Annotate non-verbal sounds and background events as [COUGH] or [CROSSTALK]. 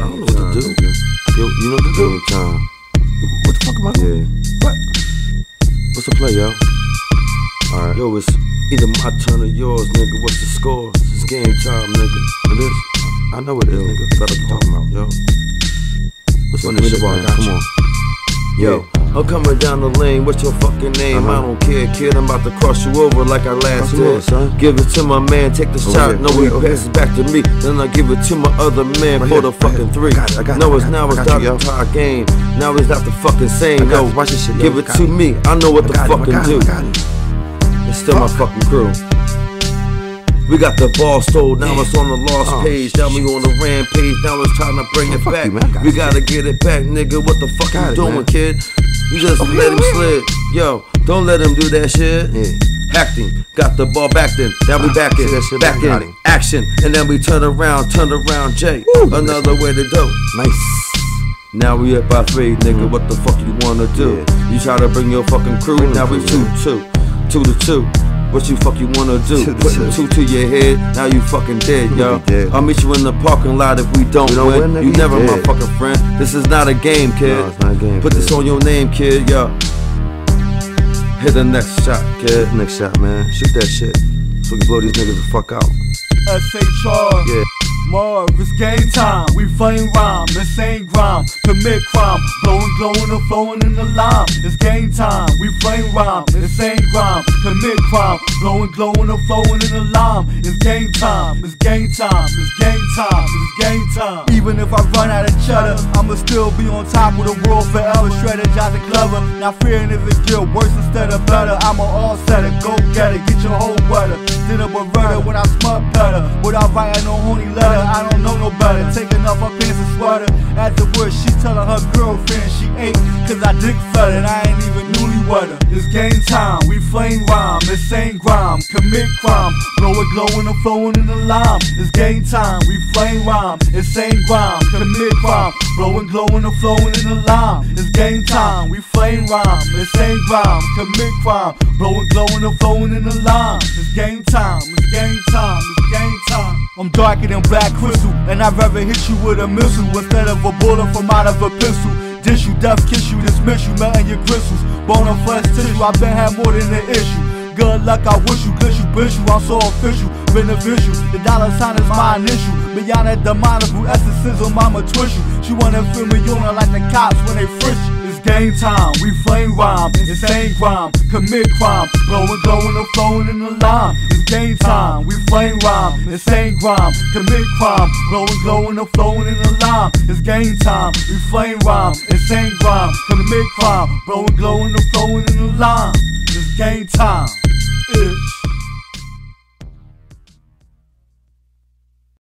I don't know what to do. Yo, you know what to do? Game time. What the fuck am I doing? Yeah. What? What's the play, yo? Alright. Yo, it's either my turn or yours, nigga. What's the score? It's game time, nigga. It is. I know what it is, nigga. Better be talking about, yo. What's Run the this shit back. Come on. Yo, I'm coming down the lane. What's your fucking name? Uh-huh. I don't care, kid. I'm about to cross you over like I last did. Give it to my man. Take the Over shot. here, No, over he over passes back to me. Then I give it to my other man Right for the right fucking here. three. Got it, I got no, it's now it's not the tie game. Now it's not the fucking same. I got Yo, it. Watch this shit, give it to me. I know what the fucking it, I got do. it, I got it. It's still my fucking crew. We got the ball stole, now it's on the lost Oh, page. Now we on the rampage, now it's time to bring it back. you, we gotta get it back, nigga. What the fuck Got you doing, man. kid? You just let him slip. Yo, don't let him do that shit. Yeah. Him, got the ball back then. Now we back in, See that shit, back in, action. And then we turn around, turn around, Jay. Another way to go. Nice. Now we up by three, nigga. What the fuck you wanna do? Yeah. You try to bring your fucking crew. Now we two, two, two to two. What you fuck you wanna do? [LAUGHS] Put to two. two to your head. Now you fucking dead, yo. dead. I'll meet you in the parking lot if we don't, We don't win. win, you you never my fucking friend. This is not a game, kid. No, it's not a game, Put this on your name, kid, yo. Hit the next shot, kid. Next shot, man. Shoot that shit. So we can blow these niggas the fuck out. SHR. Yeah. Marv, it's game time. We flame rhyme, this ain't grime. Commit crime, blowing, glowing, and flowing in the lime. It's game time. We flame rhyme, this ain't grime. Commit crime, blowing, glowing, and flowing in the lime. It's game time. It's game time. It's game time. It's game time. Even if I run out of cheddar, I'ma still be on top of the world forever. Strategizing clever, not fearing if it get worse instead of better. I'm an all setter, go get it, get your whole weather. Then a beretta when I smut better. Without writing no honey letter, I don't know no better. Taking off her pants and sweater. Afterwards, she telling her girlfriend she ate, cause I dick fed and I ain't even It's game time, we flame rhyme, it's ain't grime, commit crime. Blow it glowing and flowing in the lime. It's game time, we flame rhyme, it's ain't grime, commit crime. Blowing, glowing and flowing in the lime. It's game time, we flame rhyme, it's ain't grime, commit crime. Blowing, glowing and flowing in the lime. It's game time, it's game time, it's game time. I'm darker than black crystal, and I'd rather hit you with a missile instead of a bullet from out of a pistol. You, death kiss you, dismiss you, melting your gristles. Bone and flesh tissue, I've been had more than an issue. Good luck, I wish you, glitch you, bitch you, I'm so official, beneficial. The dollar sign is my initial. Beyond that demonical essences on mama twist you. She wanna feel me on like the cops when they frisk you. It's game time, we flame rhyme, it's ain't crime, commit crime, blowing, glowing and flowing in the line. It's game time, we flame rhyme, it's ain't crime, commit crime, blowing, glowing and flowing in the line. It's game time, we flame rhyme, it's ain't crime, commit crime, blowing, glowing and flowing in the line. It's game time. Ish.